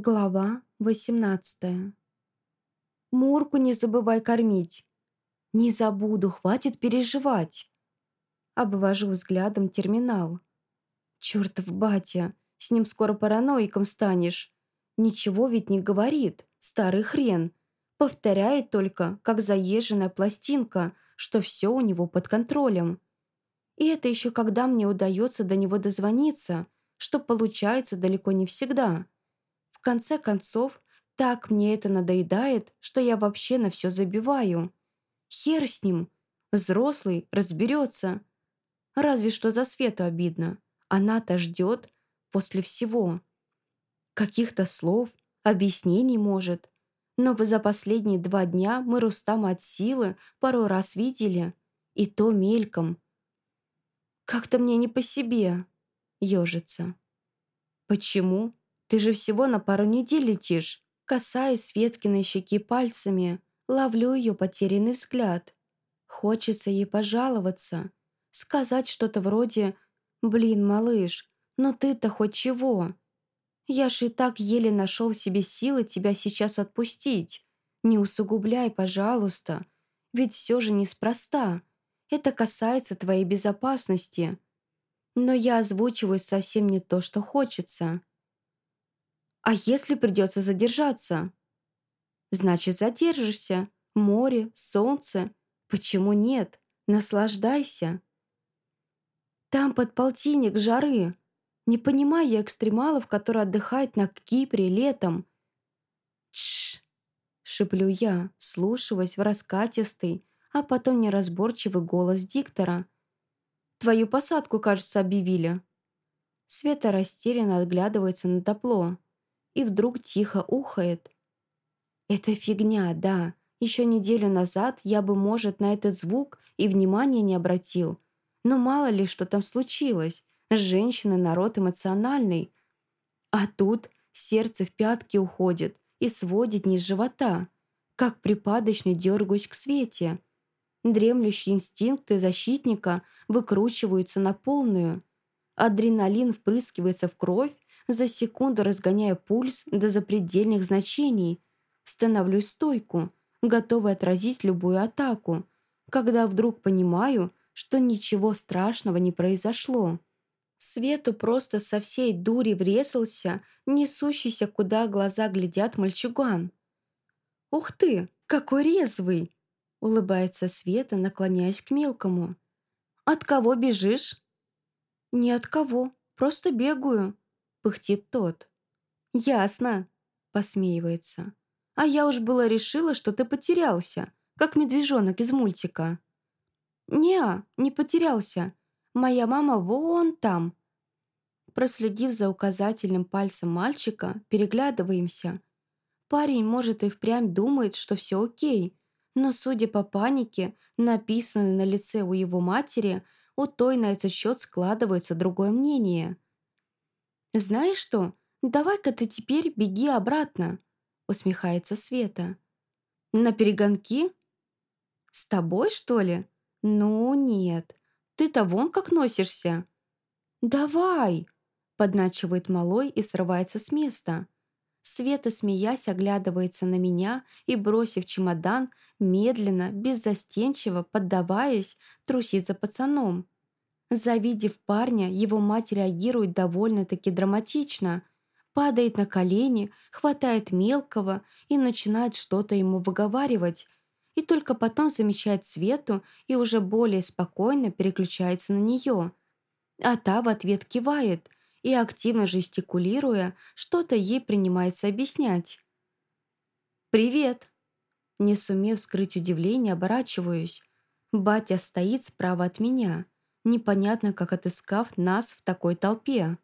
Глава 18 «Мурку не забывай кормить!» «Не забуду, хватит переживать!» Обвожу взглядом терминал. «Чёртов батя! С ним скоро параноиком станешь! Ничего ведь не говорит, старый хрен! Повторяет только, как заезженная пластинка, что все у него под контролем. И это еще когда мне удается до него дозвониться, что получается далеко не всегда». В конце концов, так мне это надоедает, что я вообще на все забиваю. Хер с ним. Взрослый разберется. Разве что за Свету обидно. Она-то ждет после всего. Каких-то слов, объяснений может. Но за последние два дня мы Рустама от силы пару раз видели. И то мельком. Как-то мне не по себе. Ёжится. Почему? Ты же всего на пару недель летишь. Касаюсь Светкиной щеки пальцами, ловлю ее потерянный взгляд. Хочется ей пожаловаться. Сказать что-то вроде «Блин, малыш, но ты-то хоть чего?» Я же и так еле нашел себе силы тебя сейчас отпустить. Не усугубляй, пожалуйста. Ведь все же неспроста. Это касается твоей безопасности. Но я озвучиваю совсем не то, что хочется. А если придется задержаться? Значит, задержишься. Море, солнце. Почему нет? Наслаждайся. Там под полтинник жары. Не понимаю я экстремалов, которые отдыхают на Кипре летом. Тш! шеплю я, слушаясь в раскатистый, а потом неразборчивый голос диктора. «Твою посадку, кажется, объявили». Света растерянно отглядывается на допло и вдруг тихо ухает. «Это фигня, да. Еще неделю назад я бы, может, на этот звук и внимания не обратил. Но мало ли, что там случилось. Женщина народ эмоциональный. А тут сердце в пятки уходит и сводит низ живота. Как припадочный дергаюсь к свете. Дремлющие инстинкты защитника выкручиваются на полную. Адреналин впрыскивается в кровь, за секунду разгоняя пульс до запредельных значений. Становлюсь стойку, готовой отразить любую атаку, когда вдруг понимаю, что ничего страшного не произошло. Свету просто со всей дури врезался, несущийся, куда глаза глядят мальчуган. «Ух ты, какой резвый!» — улыбается Света, наклоняясь к мелкому. «От кого бежишь?» «Ни от кого, просто бегаю», — пыхтит тот. «Ясно», — посмеивается. «А я уж было решила, что ты потерялся, как медвежонок из мультика». «Не, не потерялся. Моя мама вон там». Проследив за указательным пальцем мальчика, переглядываемся. Парень, может, и впрямь думает, что все окей, но, судя по панике, написанной на лице у его матери, у той на этот счет складывается другое мнение – «Знаешь что, давай-ка ты теперь беги обратно», усмехается Света. «На перегонки?» «С тобой, что ли?» «Ну, нет. Ты-то вон как носишься». «Давай!» подначивает малой и срывается с места. Света, смеясь, оглядывается на меня и, бросив чемодан, медленно, беззастенчиво, поддаваясь, трусит за пацаном. Завидев парня, его мать реагирует довольно-таки драматично. Падает на колени, хватает мелкого и начинает что-то ему выговаривать. И только потом замечает Свету и уже более спокойно переключается на нее. А та в ответ кивает и, активно жестикулируя, что-то ей принимается объяснять. «Привет!» Не сумев скрыть удивление, оборачиваюсь. Батя стоит справа от меня – непонятно как отыскав нас в такой толпе.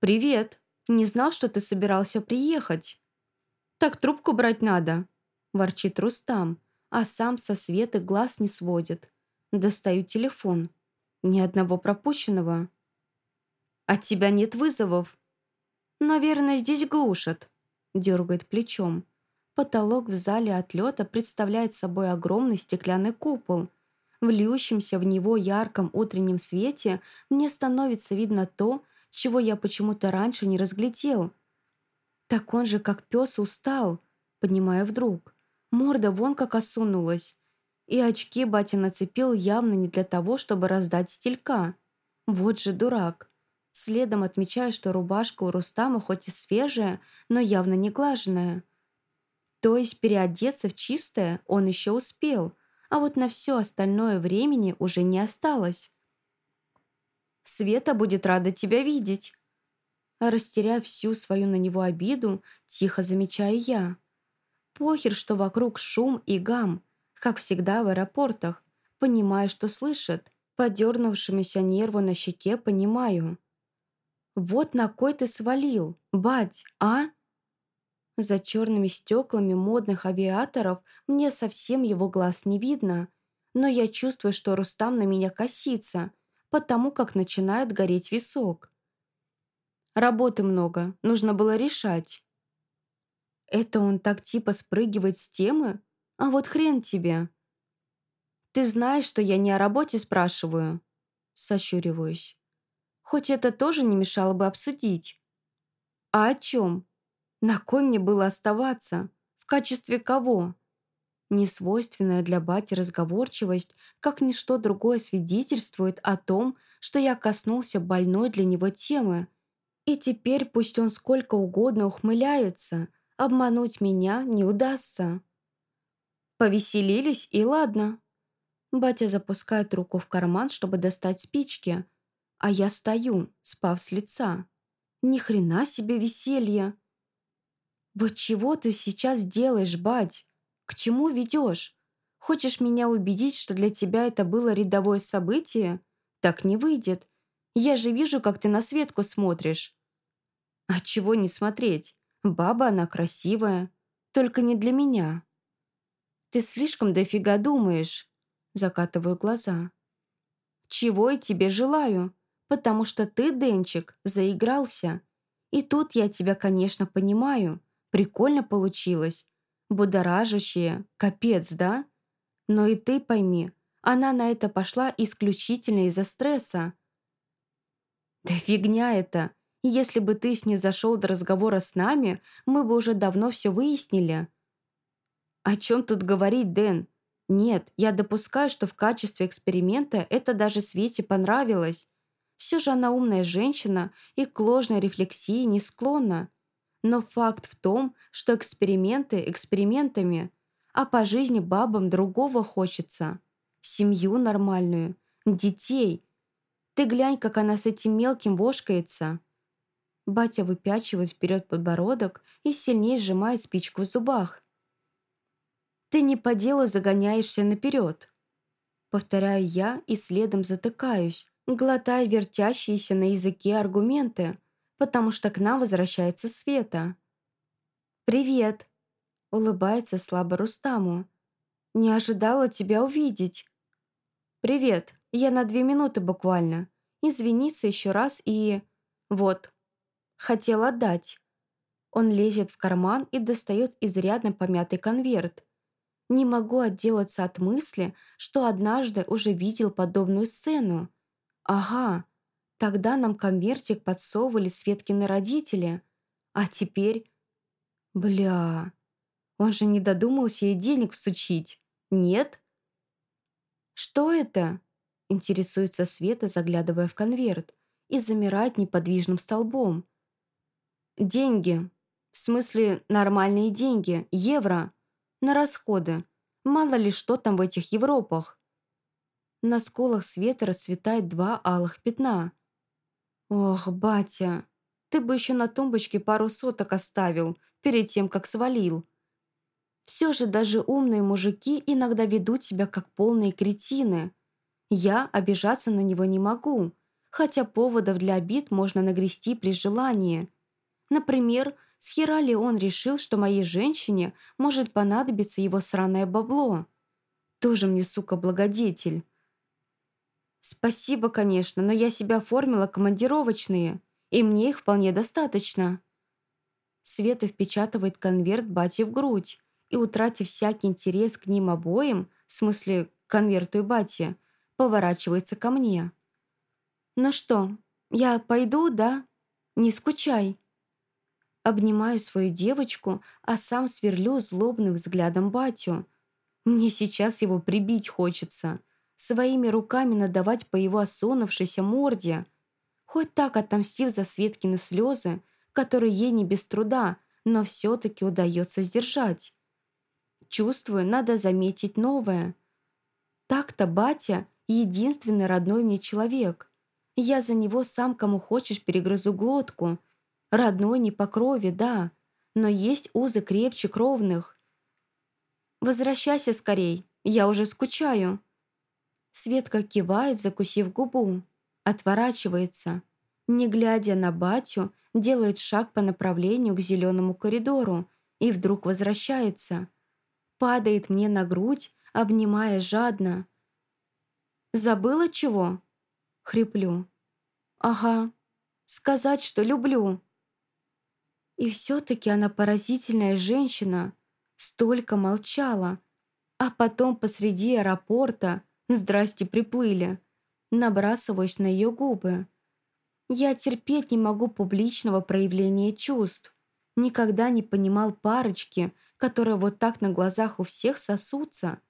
«Привет! Не знал, что ты собирался приехать». «Так трубку брать надо», – ворчит Рустам, а сам со Светы глаз не сводит. Достаю телефон. Ни одного пропущенного. «От тебя нет вызовов?» «Наверное, здесь глушат», – дергает плечом. Потолок в зале отлета представляет собой огромный стеклянный купол – в льющемся в него ярком утреннем свете мне становится видно то, чего я почему-то раньше не разглядел. Так он же, как пес, устал, поднимая вдруг. Морда вон как осунулась. И очки батя нацепил явно не для того, чтобы раздать стелька. Вот же дурак. Следом отмечаю, что рубашка у Рустама хоть и свежая, но явно не глаженная. То есть переодеться в чистое он еще успел, а вот на все остальное времени уже не осталось. «Света будет рада тебя видеть», а растеряв всю свою на него обиду, тихо замечаю я. Похер, что вокруг шум и гам, как всегда в аэропортах. Понимаю, что слышит. Подернувшимися нерву на щеке понимаю. «Вот на кой ты свалил, бать, а?» За черными стеклами модных авиаторов мне совсем его глаз не видно, но я чувствую, что Рустам на меня косится, потому как начинает гореть висок. Работы много, нужно было решать. Это он так типа спрыгивает с темы? А вот хрен тебе. Ты знаешь, что я не о работе спрашиваю? Сощуриваюсь. Хоть это тоже не мешало бы обсудить. А о чем? На кой мне было оставаться? В качестве кого? Несвойственная для бати разговорчивость, как ничто другое свидетельствует о том, что я коснулся больной для него темы. И теперь пусть он сколько угодно ухмыляется – Обмануть меня не удастся. Повеселились, и ладно. Батя запускает руку в карман, чтобы достать спички, а я стою, спав с лица. Ни хрена себе веселье. Вот чего ты сейчас делаешь, бать? К чему ведешь? Хочешь меня убедить, что для тебя это было рядовое событие? Так не выйдет. Я же вижу, как ты на Светку смотришь. А чего не смотреть? Баба она красивая, только не для меня. Ты слишком дофига думаешь, закатываю глаза. Чего я тебе желаю, потому что ты, Денчик, заигрался. И тут я тебя, конечно, понимаю. Прикольно получилось. Будоражащее, капец, да? Но и ты пойми, она на это пошла исключительно из-за стресса. Да фигня это. Если бы ты с ней зашел до разговора с нами, мы бы уже давно все выяснили». «О чем тут говорить, Дэн? Нет, я допускаю, что в качестве эксперимента это даже Свете понравилось. Все же она умная женщина и к ложной рефлексии не склонна. Но факт в том, что эксперименты экспериментами, а по жизни бабам другого хочется. Семью нормальную, детей. Ты глянь, как она с этим мелким вошкается». Батя выпячивает вперед подбородок и сильнее сжимает спичку в зубах. «Ты не по делу загоняешься наперед!» Повторяю я и следом затыкаюсь, глотая вертящиеся на языке аргументы, потому что к нам возвращается Света. «Привет!» — улыбается слабо Рустаму. «Не ожидала тебя увидеть!» «Привет! Я на две минуты буквально. Извиниться еще раз и...» «Вот, Хотел отдать. Он лезет в карман и достает изрядно помятый конверт. Не могу отделаться от мысли, что однажды уже видел подобную сцену. Ага, тогда нам конвертик подсовывали Светкины родители. А теперь... Бля, он же не додумался ей денег всучить. Нет? Что это? Интересуется Света, заглядывая в конверт, и замирает неподвижным столбом. Деньги. В смысле, нормальные деньги. Евро. На расходы. Мало ли что там в этих Европах. На сколах света расцветает два алых пятна. Ох, батя, ты бы еще на тумбочке пару соток оставил, перед тем, как свалил. Все же даже умные мужики иногда ведут себя как полные кретины. Я обижаться на него не могу, хотя поводов для обид можно нагрести при желании – Например, с хера ли он решил, что моей женщине может понадобиться его сраное бабло? Тоже мне, сука, благодетель. Спасибо, конечно, но я себя оформила командировочные, и мне их вполне достаточно. Света впечатывает конверт бате в грудь и, утратив всякий интерес к ним обоим, в смысле конверту и бате, поворачивается ко мне. «Ну что, я пойду, да? Не скучай». Обнимаю свою девочку, а сам сверлю злобным взглядом батю. Мне сейчас его прибить хочется. Своими руками надавать по его осунувшейся морде. Хоть так отомстив за Светкины слезы, которые ей не без труда, но все-таки удается сдержать. Чувствую, надо заметить новое. Так-то батя — единственный родной мне человек. Я за него сам кому хочешь перегрызу глотку — Родной не по крови, да, но есть узы крепче кровных. Возвращайся скорей, я уже скучаю. Светка кивает, закусив губу, отворачивается. Не глядя на батю, делает шаг по направлению к зеленому коридору и вдруг возвращается. Падает мне на грудь, обнимая жадно. «Забыла чего?» — хриплю. «Ага, сказать, что люблю». И все-таки она поразительная женщина. Столько молчала. А потом посреди аэропорта «Здрасте, приплыли». Набрасываюсь на ее губы. Я терпеть не могу публичного проявления чувств. Никогда не понимал парочки, которые вот так на глазах у всех сосутся.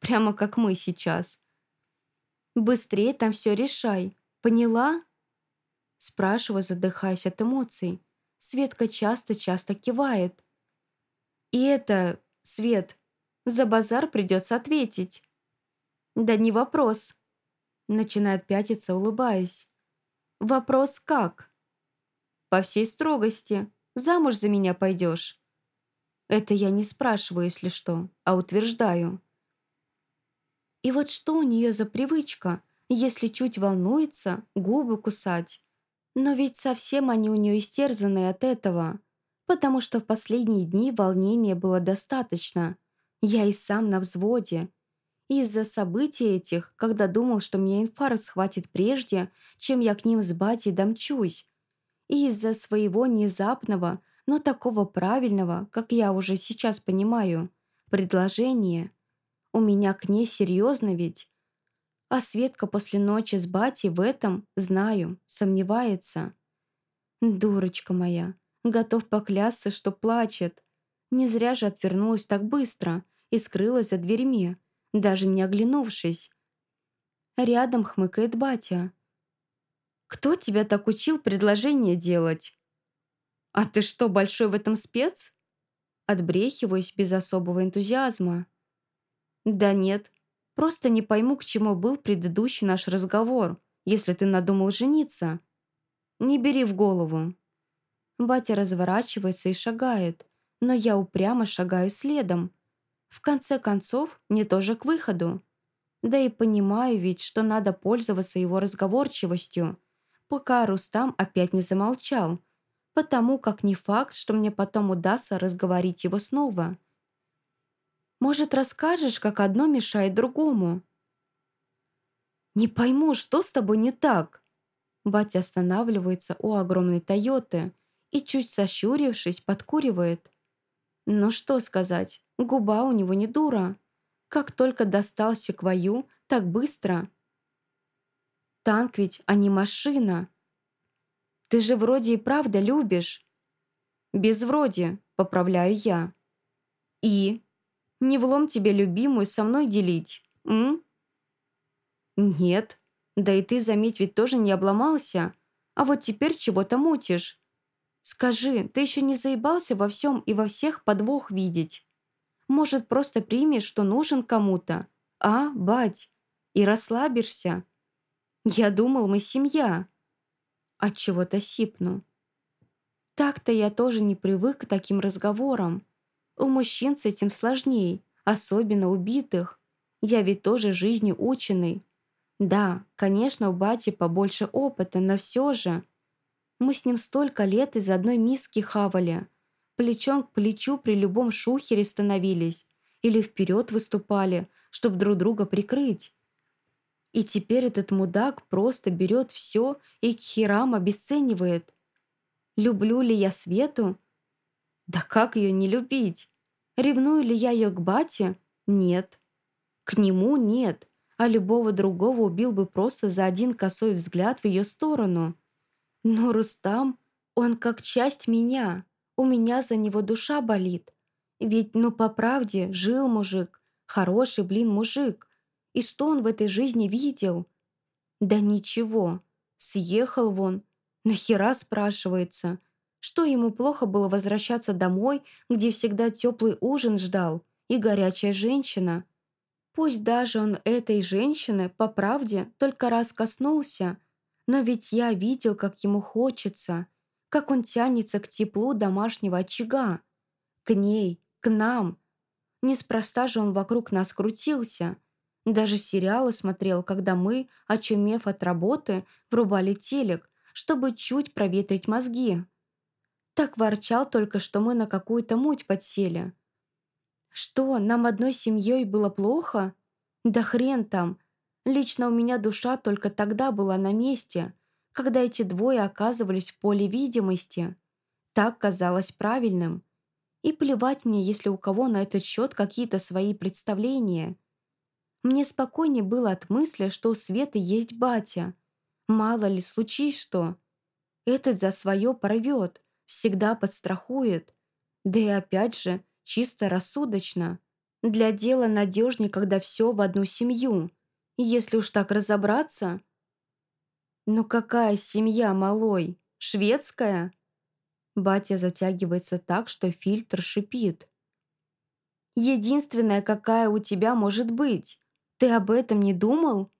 Прямо как мы сейчас. «Быстрее там все решай. Поняла?» Спрашиваю, задыхаясь от эмоций. Светка часто-часто кивает. «И это, Свет, за базар придется ответить». «Да не вопрос», — начинает пятиться, улыбаясь. «Вопрос как?» «По всей строгости. Замуж за меня пойдешь?» Это я не спрашиваю, если что, а утверждаю. И вот что у нее за привычка, если чуть волнуется, губы кусать? Но ведь совсем они у нее истерзаны от этого, потому что в последние дни волнения было достаточно. Я и сам на взводе. Из-за событий этих, когда думал, что меня инфаркт схватит прежде, чем я к ним с батей домчусь. И из-за своего внезапного, но такого правильного, как я уже сейчас понимаю, предложения. У меня к ней серьезно ведь. А Светка после ночи с батей в этом, знаю, сомневается. Дурочка моя, готов поклясться, что плачет. Не зря же отвернулась так быстро и скрылась за дверьми, даже не оглянувшись. Рядом хмыкает батя. «Кто тебя так учил предложение делать?» «А ты что, большой в этом спец?» Отбрехиваюсь без особого энтузиазма. «Да нет, Просто не пойму, к чему был предыдущий наш разговор, если ты надумал жениться. Не бери в голову. Батя разворачивается и шагает, но я упрямо шагаю следом. В конце концов, мне тоже к выходу. Да и понимаю ведь, что надо пользоваться его разговорчивостью, пока Рустам опять не замолчал, потому как не факт, что мне потом удастся разговорить его снова. Может, расскажешь, как одно мешает другому?» «Не пойму, что с тобой не так?» Батя останавливается у огромной «Тойоты» и, чуть сощурившись, подкуривает. Ну что сказать, губа у него не дура. Как только достался к вою, так быстро. Танк ведь, а не машина. Ты же вроде и правда любишь. Без вроде, поправляю я. И? Не влом тебе любимую со мной делить, м? Нет. Да и ты, заметь, ведь тоже не обломался. А вот теперь чего-то мутишь. Скажи, ты еще не заебался во всем и во всех подвох видеть? Может, просто примешь, что нужен кому-то? А, бать? И расслабишься? Я думал, мы семья. От чего-то сипну. Так-то я тоже не привык к таким разговорам. У мужчин с этим сложнее, особенно убитых. Я ведь тоже жизни ученый. Да, конечно, у бати побольше опыта, но все же. Мы с ним столько лет из одной миски хавали. Плечом к плечу при любом шухере становились. Или вперед выступали, чтобы друг друга прикрыть. И теперь этот мудак просто берет все и к херам обесценивает. Люблю ли я Свету? Да как ее не любить? Ревную ли я ее к бате? Нет. К нему нет. А любого другого убил бы просто за один косой взгляд в ее сторону. Но Рустам, он как часть меня. У меня за него душа болит. Ведь, ну, по правде, жил мужик. Хороший, блин, мужик. И что он в этой жизни видел? Да ничего. Съехал вон. Нахера спрашивается? Что ему плохо было возвращаться домой, где всегда теплый ужин ждал и горячая женщина? Пусть даже он этой женщины, по правде, только раз коснулся, но ведь я видел, как ему хочется, как он тянется к теплу домашнего очага, к ней, к нам. Неспроста же он вокруг нас крутился. Даже сериалы смотрел, когда мы, очумев от работы, врубали телек, чтобы чуть проветрить мозги. Так ворчал только, что мы на какую-то муть подсели. Что, нам одной семьей было плохо? Да хрен там. Лично у меня душа только тогда была на месте, когда эти двое оказывались в поле видимости. Так казалось правильным. И плевать мне, если у кого на этот счет какие-то свои представления. Мне спокойнее было от мысли, что у Светы есть батя. Мало ли, случись что. Этот за свое порвет всегда подстрахует. Да и опять же, чисто рассудочно. Для дела надежнее, когда все в одну семью. Если уж так разобраться... Ну какая семья, малой? Шведская? Батя затягивается так, что фильтр шипит. Единственная, какая у тебя может быть. Ты об этом не думал?